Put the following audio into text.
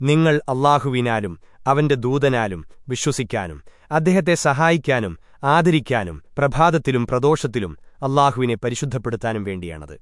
നിങ്ങൾ അള്ളാഹുവിനാലും അവന്റെ ദൂതനാലും വിശ്വസിക്കാനും അദ്ദേഹത്തെ സഹായിക്കാനും ആദരിക്കാനും പ്രഭാതത്തിലും പ്രദോഷത്തിലും അള്ളാഹുവിനെ പരിശുദ്ധപ്പെടുത്താനും വേണ്ടിയാണത്.